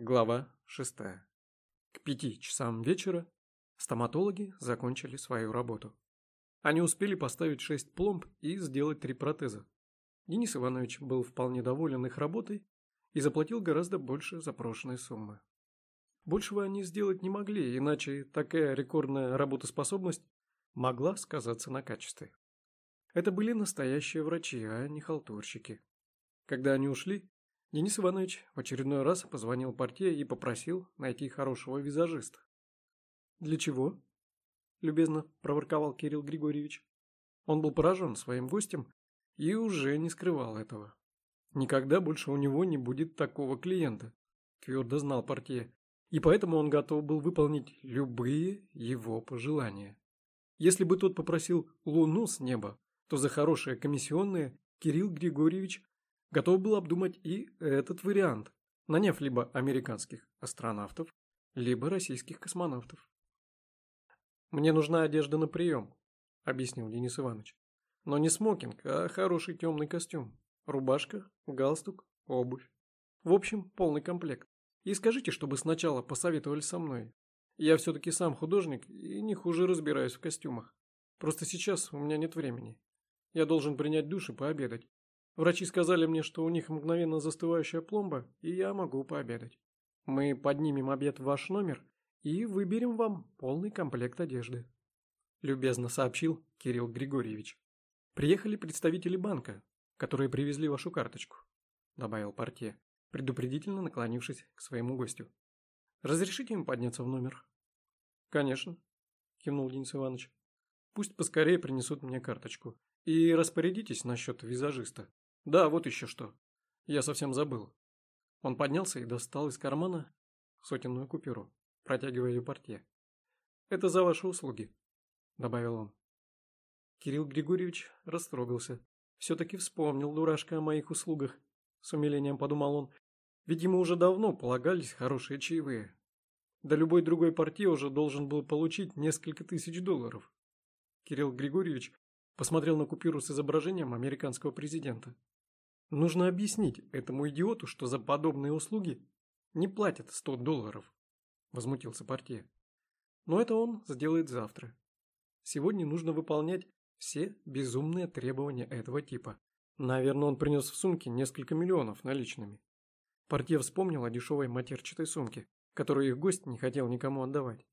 Глава шестая. К пяти часам вечера стоматологи закончили свою работу. Они успели поставить шесть пломб и сделать три протеза. Денис Иванович был вполне доволен их работой и заплатил гораздо больше запрошенной суммы. Большего они сделать не могли, иначе такая рекордная работоспособность могла сказаться на качестве. Это были настоящие врачи, а не халтурщики. Когда они ушли, Денис Иванович в очередной раз позвонил портье и попросил найти хорошего визажиста. «Для чего?» – любезно проворковал Кирилл Григорьевич. Он был поражен своим гостем и уже не скрывал этого. Никогда больше у него не будет такого клиента, твердо знал портье, и поэтому он готов был выполнить любые его пожелания. Если бы тот попросил луну с неба, то за хорошее комиссионное Кирилл Григорьевич готов был обдумать и этот вариант, наняв либо американских астронавтов, либо российских космонавтов. «Мне нужна одежда на прием», – объяснил Денис Иванович. «Но не смокинг, а хороший темный костюм. Рубашка, галстук, обувь. В общем, полный комплект. И скажите, чтобы сначала посоветовали со мной. Я все-таки сам художник и не хуже разбираюсь в костюмах. Просто сейчас у меня нет времени. Я должен принять душ и пообедать. Врачи сказали мне, что у них мгновенно застывающая пломба, и я могу пообедать. Мы поднимем обед в ваш номер и выберем вам полный комплект одежды. Любезно сообщил Кирилл Григорьевич. Приехали представители банка, которые привезли вашу карточку, добавил портье, предупредительно наклонившись к своему гостю. Разрешите им подняться в номер? Конечно, кивнул Денис Иванович. Пусть поскорее принесут мне карточку. И распорядитесь насчет визажиста. Да, вот еще что. Я совсем забыл. Он поднялся и достал из кармана сотенную купюру, протягивая ее портье. «Это за ваши услуги», — добавил он. Кирилл Григорьевич растрогался. Все-таки вспомнил дурашка о моих услугах. С умилением подумал он. Ведь ему уже давно полагались хорошие чаевые. Да любой другой партия уже должен был получить несколько тысяч долларов. Кирилл Григорьевич посмотрел на купюру с изображением американского президента. Нужно объяснить этому идиоту, что за подобные услуги не платят 100 долларов, возмутился портье. Но это он сделает завтра. Сегодня нужно выполнять все безумные требования этого типа. Наверное, он принес в сумке несколько миллионов наличными. Портье вспомнил о дешевой матерчатой сумке, которую их гость не хотел никому отдавать.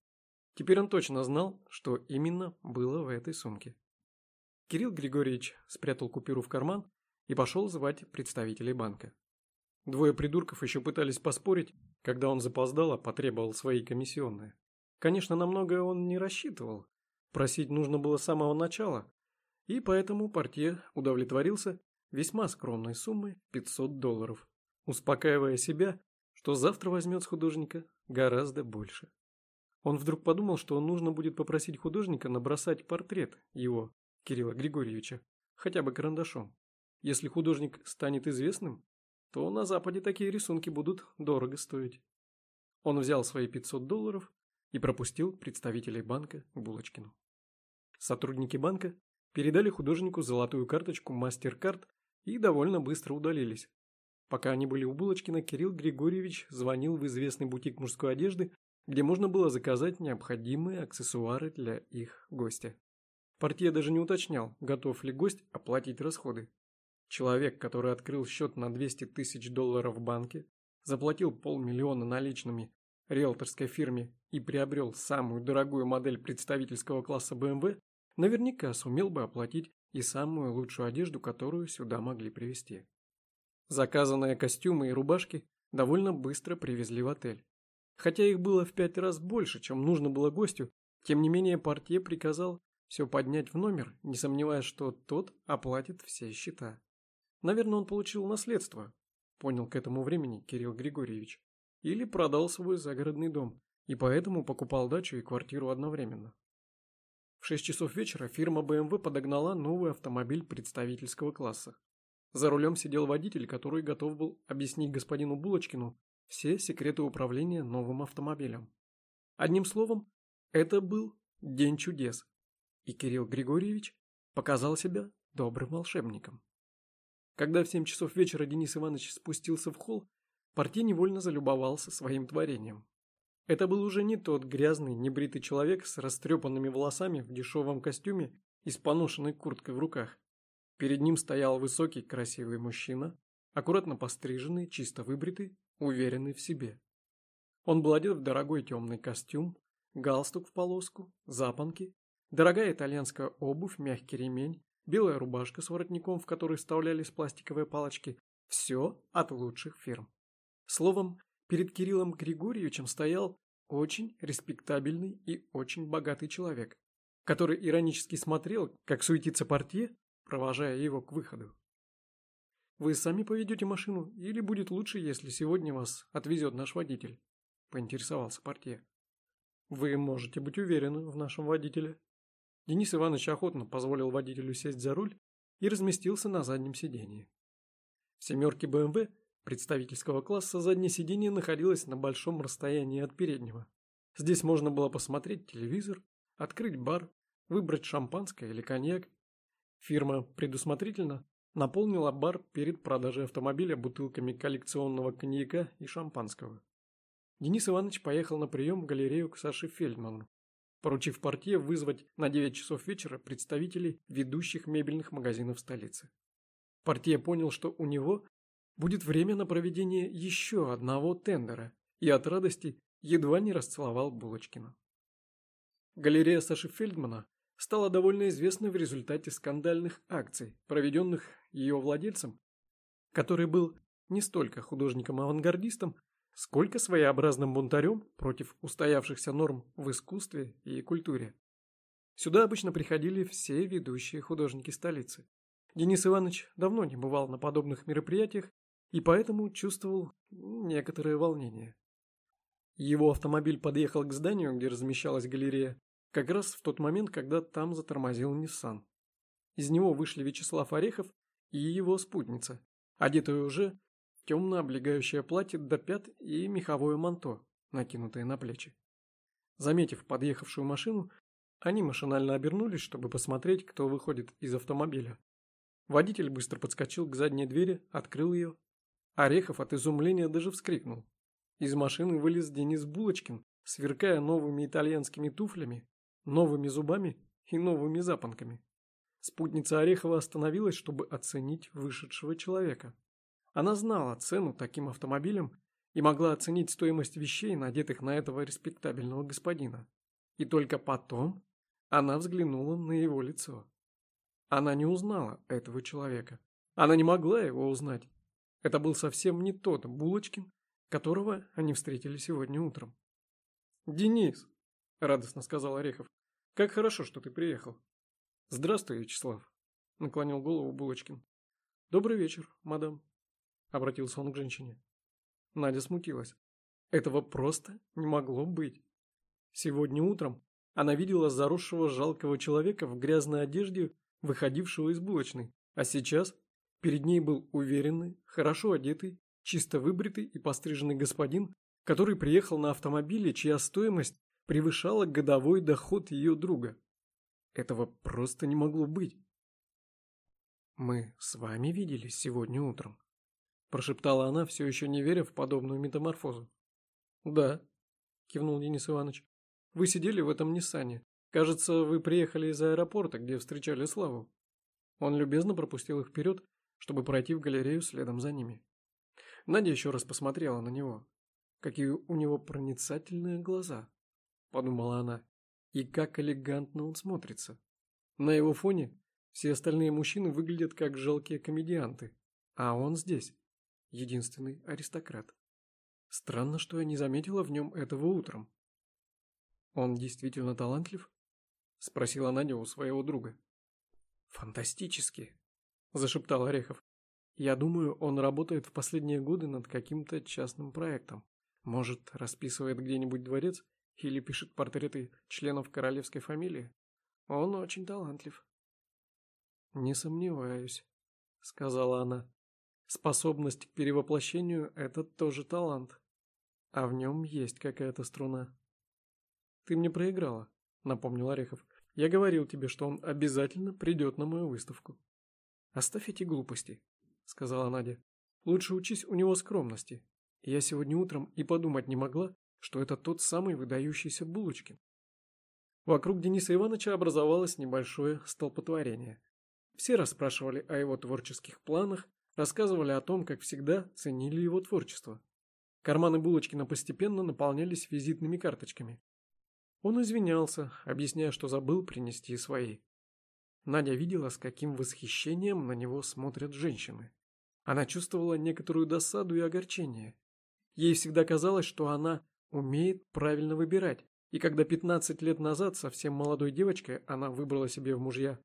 Теперь он точно знал, что именно было в этой сумке. Кирилл Григорьевич спрятал купюру в карман и пошел звать представителей банка. Двое придурков еще пытались поспорить, когда он запоздало потребовал свои комиссионные. Конечно, на многое он не рассчитывал. Просить нужно было с самого начала, и поэтому портье удовлетворился весьма скромной суммой 500 долларов, успокаивая себя, что завтра возьмет с художника гораздо больше. Он вдруг подумал, что нужно будет попросить художника набросать портрет его, Кирилла Григорьевича, хотя бы карандашом. Если художник станет известным, то на Западе такие рисунки будут дорого стоить. Он взял свои 500 долларов и пропустил представителей банка к Булочкину. Сотрудники банка передали художнику золотую карточку MasterCard и довольно быстро удалились. Пока они были у Булочкина, Кирилл Григорьевич звонил в известный бутик мужской одежды, где можно было заказать необходимые аксессуары для их гостя. Портье даже не уточнял, готов ли гость оплатить расходы. Человек, который открыл счет на 200 тысяч долларов в банке, заплатил полмиллиона наличными риэлторской фирме и приобрел самую дорогую модель представительского класса BMW, наверняка сумел бы оплатить и самую лучшую одежду, которую сюда могли привезти. Заказанные костюмы и рубашки довольно быстро привезли в отель. Хотя их было в пять раз больше, чем нужно было гостю, тем не менее портье приказал все поднять в номер, не сомневаясь, что тот оплатит все счета. Наверное, он получил наследство, понял к этому времени Кирилл Григорьевич. Или продал свой загородный дом, и поэтому покупал дачу и квартиру одновременно. В 6 часов вечера фирма BMW подогнала новый автомобиль представительского класса. За рулем сидел водитель, который готов был объяснить господину Булочкину все секреты управления новым автомобилем. Одним словом, это был день чудес, и Кирилл Григорьевич показал себя добрым волшебником. Когда в семь часов вечера Денис Иванович спустился в холл, Портье невольно залюбовался своим творением. Это был уже не тот грязный, небритый человек с растрепанными волосами в дешевом костюме и с поношенной курткой в руках. Перед ним стоял высокий, красивый мужчина, аккуратно постриженный, чисто выбритый, уверенный в себе. Он был одет в дорогой темный костюм, галстук в полоску, запонки, дорогая итальянская обувь, мягкий ремень, белая рубашка с воротником, в который вставлялись пластиковые палочки. Все от лучших фирм. Словом, перед Кириллом Григорьевичем стоял очень респектабельный и очень богатый человек, который иронически смотрел, как суетится портье, провожая его к выходу. «Вы сами поведете машину, или будет лучше, если сегодня вас отвезет наш водитель?» – поинтересовался портье. «Вы можете быть уверены в нашем водителе». Денис Иванович охотно позволил водителю сесть за руль и разместился на заднем сидении. В «семерке БМВ» представительского класса заднее сиденье находилось на большом расстоянии от переднего. Здесь можно было посмотреть телевизор, открыть бар, выбрать шампанское или коньяк. Фирма предусмотрительно наполнила бар перед продажей автомобиля бутылками коллекционного коньяка и шампанского. Денис Иванович поехал на прием в галерею к Саше Фельдману, поручив портье вызвать на 9 часов вечера представителей ведущих мебельных магазинов столицы. Портье понял, что у него будет время на проведение еще одного тендера, и от радости едва не расцеловал Булочкина. Галерея Саши Фельдмана стала довольно известной в результате скандальных акций, проведенных ее владельцем, который был не столько художником-авангардистом, сколько своеобразным бунтарем против устоявшихся норм в искусстве и культуре. Сюда обычно приходили все ведущие художники столицы. Денис Иванович давно не бывал на подобных мероприятиях и поэтому чувствовал некоторое волнение. Его автомобиль подъехал к зданию, где размещалась галерея, как раз в тот момент, когда там затормозил Ниссан. Из него вышли Вячеслав Орехов и его спутница, одетая уже в темно облегающее платье до пят и меховое манто, накинутое на плечи. Заметив подъехавшую машину, они машинально обернулись, чтобы посмотреть, кто выходит из автомобиля. Водитель быстро подскочил к задней двери, открыл ее Орехов от изумления даже вскрикнул. Из машины вылез Денис Булочкин, сверкая новыми итальянскими туфлями, новыми зубами и новыми запонками. Спутница Орехова остановилась, чтобы оценить вышедшего человека. Она знала цену таким автомобилям и могла оценить стоимость вещей, надетых на этого респектабельного господина. И только потом она взглянула на его лицо. Она не узнала этого человека. Она не могла его узнать. Это был совсем не тот Булочкин, которого они встретили сегодня утром. «Денис», — радостно сказал Орехов, — «как хорошо, что ты приехал». «Здравствуй, Вячеслав», — наклонил голову Булочкин. «Добрый вечер, мадам», — обратился он к женщине. Надя смутилась. Этого просто не могло быть. Сегодня утром она видела заросшего жалкого человека в грязной одежде, выходившего из булочной, а сейчас Перед ней был уверенный, хорошо одетый, чисто выбритый и постриженный господин, который приехал на автомобиле, чья стоимость превышала годовой доход ее друга. Этого просто не могло быть. «Мы с вами виделись сегодня утром», – прошептала она, все еще не веря в подобную метаморфозу. «Да», – кивнул Денис Иванович. «Вы сидели в этом Ниссане. Кажется, вы приехали из аэропорта, где встречали Славу». Он любезно пропустил их вперед чтобы пройти в галерею следом за ними. Надя еще раз посмотрела на него. Какие у него проницательные глаза, подумала она, и как элегантно он смотрится. На его фоне все остальные мужчины выглядят как жалкие комедианты, а он здесь единственный аристократ. Странно, что я не заметила в нем этого утром. Он действительно талантлив? Спросила Надя у своего друга. Фантастически, зашептал Орехов. Я думаю, он работает в последние годы над каким-то частным проектом. Может, расписывает где-нибудь дворец или пишет портреты членов королевской фамилии. Он очень талантлив. Не сомневаюсь, сказала она. Способность к перевоплощению – это тоже талант. А в нем есть какая-то струна. Ты мне проиграла, напомнил Орехов. Я говорил тебе, что он обязательно придет на мою выставку. «Оставь эти глупости», — сказала Надя. «Лучше учись у него скромности. Я сегодня утром и подумать не могла, что это тот самый выдающийся Булочкин. Вокруг Дениса Ивановича образовалось небольшое столпотворение. Все расспрашивали о его творческих планах, рассказывали о том, как всегда ценили его творчество. Карманы Булочкина постепенно наполнялись визитными карточками. Он извинялся, объясняя, что забыл принести свои. Надя видела, с каким восхищением на него смотрят женщины. Она чувствовала некоторую досаду и огорчение. Ей всегда казалось, что она умеет правильно выбирать, и когда 15 лет назад совсем молодой девочкой она выбрала себе в мужья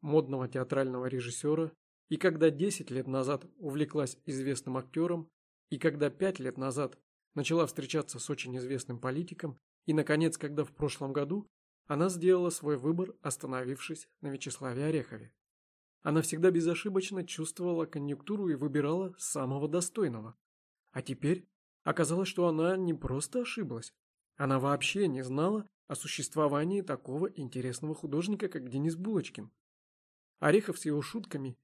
модного театрального режиссера, и когда 10 лет назад увлеклась известным актером, и когда 5 лет назад начала встречаться с очень известным политиком, и, наконец, когда в прошлом году она сделала свой выбор, остановившись на Вячеславе Орехове. Она всегда безошибочно чувствовала конъюнктуру и выбирала самого достойного. А теперь оказалось, что она не просто ошиблась, она вообще не знала о существовании такого интересного художника, как Денис Булочкин. Орехов с его шутками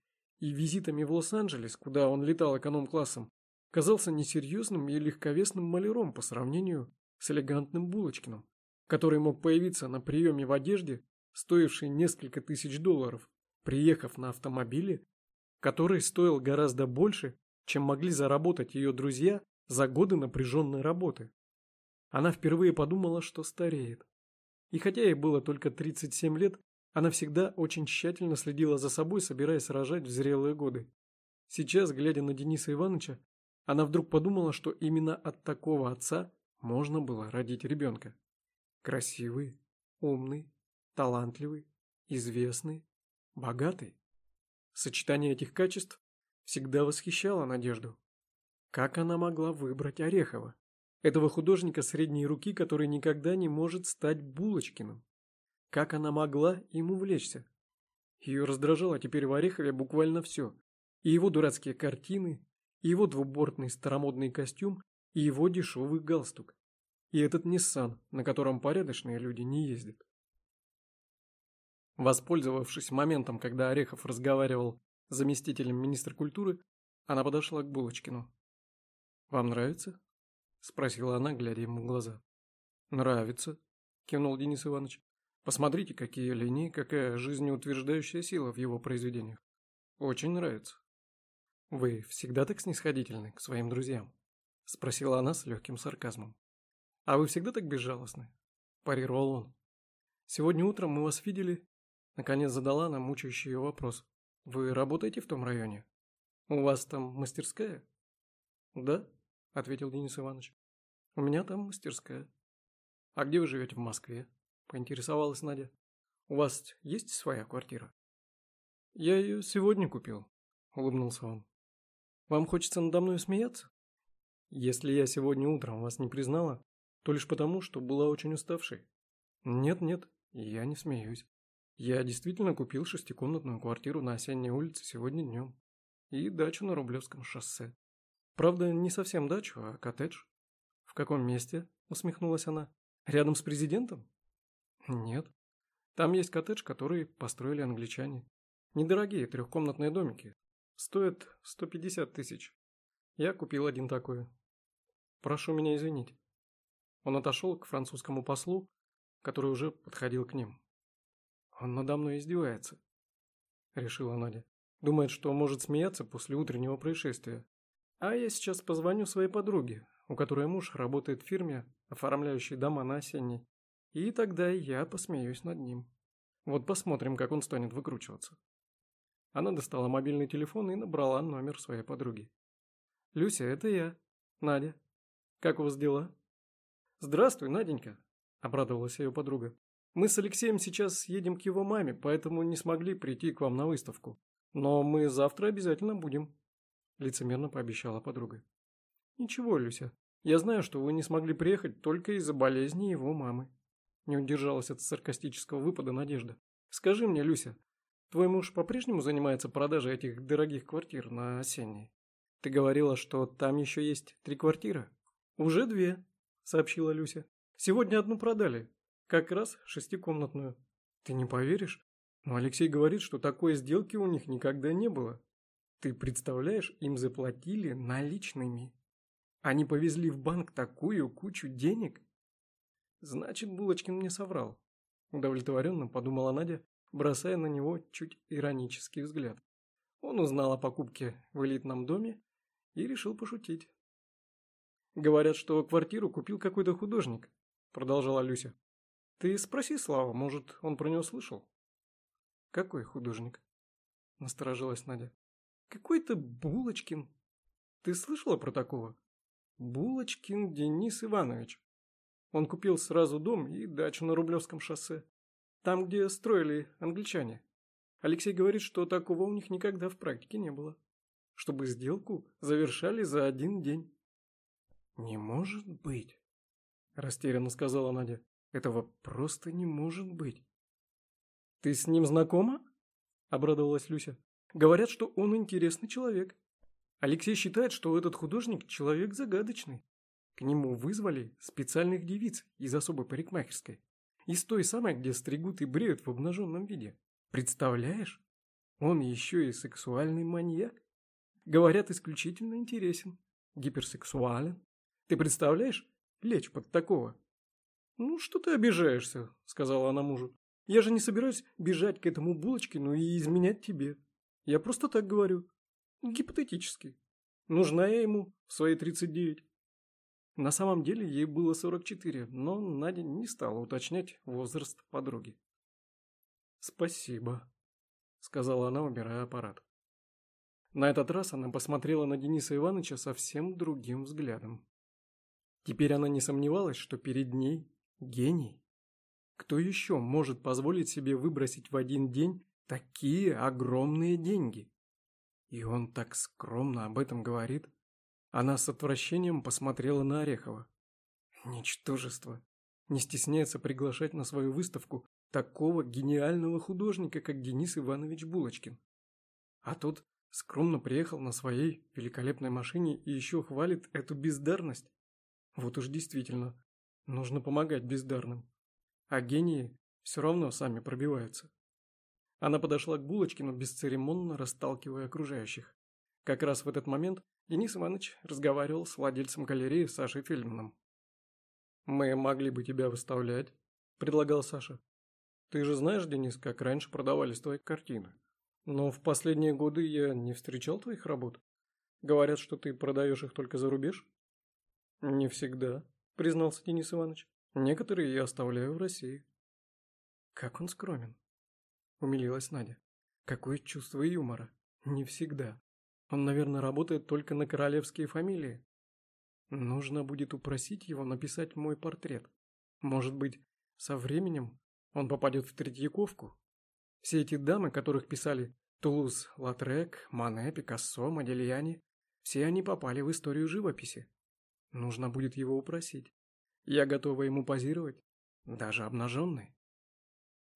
и визитами в Лос-Анджелес, куда он летал эконом-классом, казался несерьезным и легковесным маляром по сравнению с элегантным Булочкиным, который мог появиться на приеме в одежде, стоившей несколько тысяч долларов, приехав на автомобиле, который стоил гораздо больше, чем могли заработать ее друзья за годы напряженной работы. Она впервые подумала, что стареет. И хотя ей было только 37 лет, она всегда очень тщательно следила за собой, собираясь рожать в зрелые годы. Сейчас, глядя на Дениса Ивановича, она вдруг подумала, что именно от такого отца можно было родить ребенка. Красивый, умный, талантливый, известный, богатый. Сочетание этих качеств всегда восхищало Надежду. Как она могла выбрать Орехова? Этого художника средней руки, который никогда не может стать Булочкиным. Как она могла им увлечься? Ее раздражало теперь в Орехове буквально все. И его дурацкие картины, и его двубортный старомодный костюм, и его дешевый галстук. И этот Ниссан, на котором порядочные люди не ездят. Воспользовавшись моментом, когда Орехов разговаривал с заместителем министра культуры, она подошла к Булочкину. «Вам нравится?» — спросила она, глядя ему в глаза. «Нравится», — кивнул Денис Иванович. «Посмотрите, какие линии, какая жизнеутверждающая сила в его произведениях. Очень нравится». «Вы всегда так снисходительны к своим друзьям?» — спросила она с легким сарказмом. «А вы всегда так безжалостны?» – парировал он. «Сегодня утром мы вас видели...» Наконец задала она мучающий ее вопрос. «Вы работаете в том районе? У вас там мастерская?» «Да», – ответил Денис Иванович. «У меня там мастерская». «А где вы живете в Москве?» – поинтересовалась Надя. «У вас есть своя квартира?» «Я ее сегодня купил», – улыбнулся он. «Вам хочется надо мной смеяться?» «Если я сегодня утром вас не признала, то лишь потому, что была очень уставшей. Нет-нет, я не смеюсь. Я действительно купил шестикомнатную квартиру на осенней улице сегодня днем. И дачу на Рублевском шоссе. Правда, не совсем дачу, а коттедж. В каком месте? Усмехнулась она. Рядом с президентом? Нет. Там есть коттедж, который построили англичане. Недорогие трехкомнатные домики. Стоят 150 тысяч. Я купил один такой. Прошу меня извинить. Он отошел к французскому послу, который уже подходил к ним. Он надо мной издевается, решила Надя. Думает, что может смеяться после утреннего происшествия. А я сейчас позвоню своей подруге, у которой муж работает в фирме, оформляющей дома на осенней. И тогда я посмеюсь над ним. Вот посмотрим, как он станет выкручиваться. Она достала мобильный телефон и набрала номер своей подруги. «Люся, это я. Надя. Как у вас дела?» «Здравствуй, Наденька», – обрадовалась ее подруга. «Мы с Алексеем сейчас едем к его маме, поэтому не смогли прийти к вам на выставку. Но мы завтра обязательно будем» лицемерно пообещала подруга. Ничего, Люся, я знаю, что вы не смогли приехать только из-за болезни его мамы. Не удержалась от саркастического выпада Надежда. Скажи мне, Люся, твой муж по-прежнему занимается продажей этих дорогих квартир на осенней? Ты говорила, что там еще есть три квартиры? Уже две, сообщила Люся. Сегодня одну продали. Как раз шестикомнатную. Ты не поверишь? Но Алексей говорит, что такой сделки у них никогда не было. Ты представляешь, им заплатили наличными. Они повезли в банк такую кучу денег? Значит, Булочкин мне соврал. Удовлетворенно подумала Надя, бросая на него чуть иронический взгляд. Он узнал о покупке в элитном доме и решил пошутить. «Говорят, что квартиру купил какой-то художник», — продолжала Люся. «Ты спроси Слава, может, он про него слышал?» «Какой художник?» — насторожилась Надя. «Какой-то Булочкин. Ты слышала про такого?» «Булочкин Денис Иванович. Он купил сразу дом и дачу на Рублевском шоссе. Там, где строили англичане. Алексей говорит, что такого у них никогда в практике не было. Чтобы сделку завершали за один день. «Не может быть», – растерянно сказала Надя. «Этого просто не может быть». «Ты с ним знакома?» – обрадовалась Люся. «Говорят, что он интересный человек. Алексей считает, что этот художник – человек загадочный. К нему вызвали специальных девиц из особой парикмахерской. Из той самой, где стригут и бреют в обнаженном виде. Представляешь? Он еще и сексуальный маньяк. Говорят, исключительно интересен. Гиперсексуален. Ты представляешь? Лечь под такого. Ну, что ты обижаешься, сказала она мужу. Я же не собираюсь бежать к этому Булочкину и изменять тебе. Я просто так говорю. Гипотетически. Нужна я ему в свои 39. На самом деле ей было 44, но Надя не стала уточнять возраст подруги. «Спасибо», — сказала она, убирая аппарат. На этот раз она посмотрела на Дениса Ивановича совсем другим взглядом. Теперь она не сомневалась, что перед ней гений. Кто еще может позволить себе выбросить в один день такие огромные деньги? И он так скромно об этом говорит. Она с отвращением посмотрела на Орехова. Ничтожество. Не стесняется приглашать на свою выставку такого гениального художника, как Денис Иванович Булочкин. А тот скромно приехал на своей великолепной машине и еще хвалит эту бездарность. Вот уж действительно, нужно помогать бездарным. А гении все равно сами пробиваются. Она подошла к Булочкину, бесцеремонно расталкивая окружающих. Как раз в этот момент Денис Иванович разговаривал с владельцем галереи Сашей Фельдманом. «Мы могли бы тебя выставлять», – предлагал Саша. «Ты же знаешь, Денис, как раньше продавались твои картины. Но в последние годы я не встречал твоих работ. Говорят, что ты продаешь их только за рубеж?» «Не всегда», – признался Денис Иванович. «Некоторые я оставляю в России». «Как он скромен», – умилилась Надя. «Какое чувство юмора. Не всегда». Он, наверное, работает только на королевские фамилии. Нужно будет упросить его написать мой портрет. Может быть, со временем он попадет в Третьяковку. Все эти дамы, которых писали Тулуз, Латрек, Мане, Пикассо, Модельяни, все они попали в историю живописи. Нужно будет его упросить. Я готова ему позировать, даже обнаженной.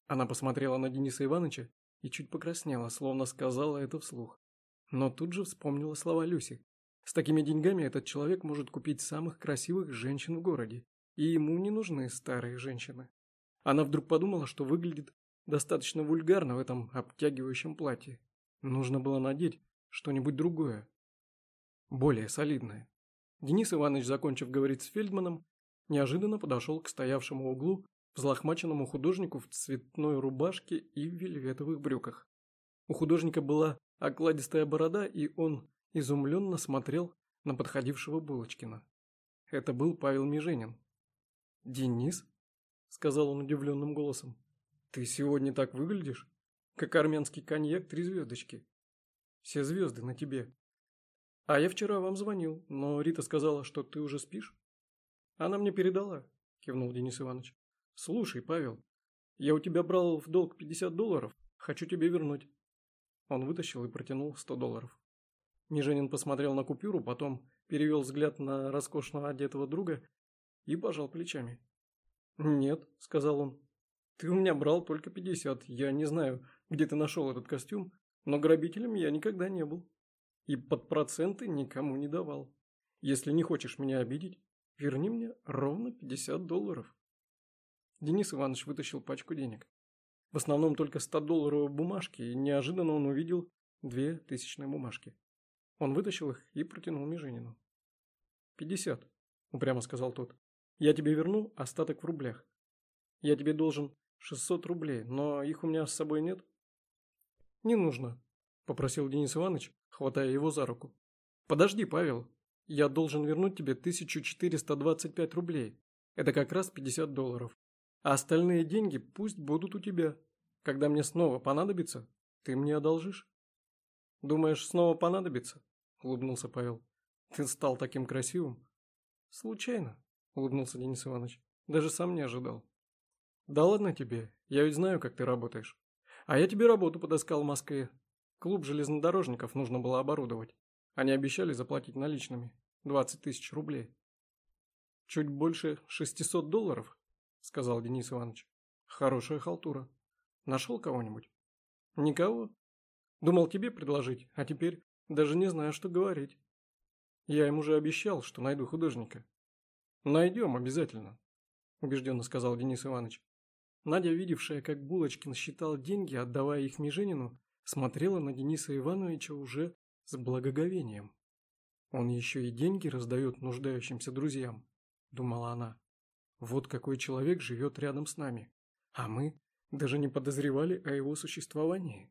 Она посмотрела на Дениса Ивановича и чуть покраснела, словно сказала это вслух. Но тут же вспомнила слова Люси. С такими деньгами этот человек может купить самых красивых женщин в городе, и ему не нужны старые женщины. Она вдруг подумала, что выглядит достаточно вульгарно в этом обтягивающем платье. Нужно было надеть что-нибудь другое, более солидное. Денис Иванович, закончив говорить с Фельдманом, неожиданно подошел к стоявшему углу взлохмаченному художнику в цветной рубашке и в вельветовых брюках. У художника была окладистая борода, и он изумленно смотрел на подходившего Булочкина. Это был Павел Меженин. «Денис?» – сказал он удивленным голосом. «Ты сегодня так выглядишь, как армянский коньяк три звездочки. Все звезды на тебе. А я вчера вам звонил, но Рита сказала, что ты уже спишь». «Она мне передала», – кивнул Денис Иванович. «Слушай, Павел, я у тебя брал в долг 50 долларов, хочу тебе вернуть. Он вытащил и протянул 100 долларов. Ниженин посмотрел на купюру, потом перевел взгляд на роскошно одетого друга и пожал плечами. «Нет», — сказал он, — «ты у меня брал только 50. Я не знаю, где ты нашел этот костюм, но грабителем я никогда не был. И под проценты никому не давал. Если не хочешь меня обидеть, верни мне ровно 50 долларов». Денис Иванович вытащил пачку денег. В основном только 100-долларовые бумажки, и неожиданно он увидел две тысячные бумажки. Он вытащил их и протянул Меженину. «Пятьдесят», – упрямо сказал тот. «Я тебе верну остаток в рублях. Я тебе должен шестьсот рублей, но их у меня с собой нет». «Не нужно», – попросил Денис Иванович, хватая его за руку. «Подожди, Павел, я должен вернуть тебе 1425 рублей. Это как раз 50 долларов. А остальные деньги пусть будут у тебя. Когда мне снова понадобится, ты мне одолжишь». «Думаешь, снова понадобится?» – улыбнулся Павел. «Ты стал таким красивым». «Случайно», – улыбнулся Денис Иванович. «Даже сам не ожидал». «Да ладно тебе, я ведь знаю, как ты работаешь. А я тебе работу подыскал в Москве. Клуб железнодорожников нужно было оборудовать. Они обещали заплатить наличными. 20 тысяч рублей. Чуть больше 600 долларов, сказал Денис Иванович. Хорошая халтура. Нашел кого-нибудь? Никого. Думал тебе предложить, а теперь даже не знаю, что говорить. Я им уже обещал, что найду художника. Найдем обязательно, убежденно сказал Денис Иванович. Надя, видевшая, как Булочкин считал деньги, отдавая их Меженину, смотрела на Дениса Ивановича уже с благоговением. «Он еще и деньги раздает нуждающимся друзьям», – думала она. «Вот какой человек живет рядом с нами, а мы даже не подозревали о его существовании».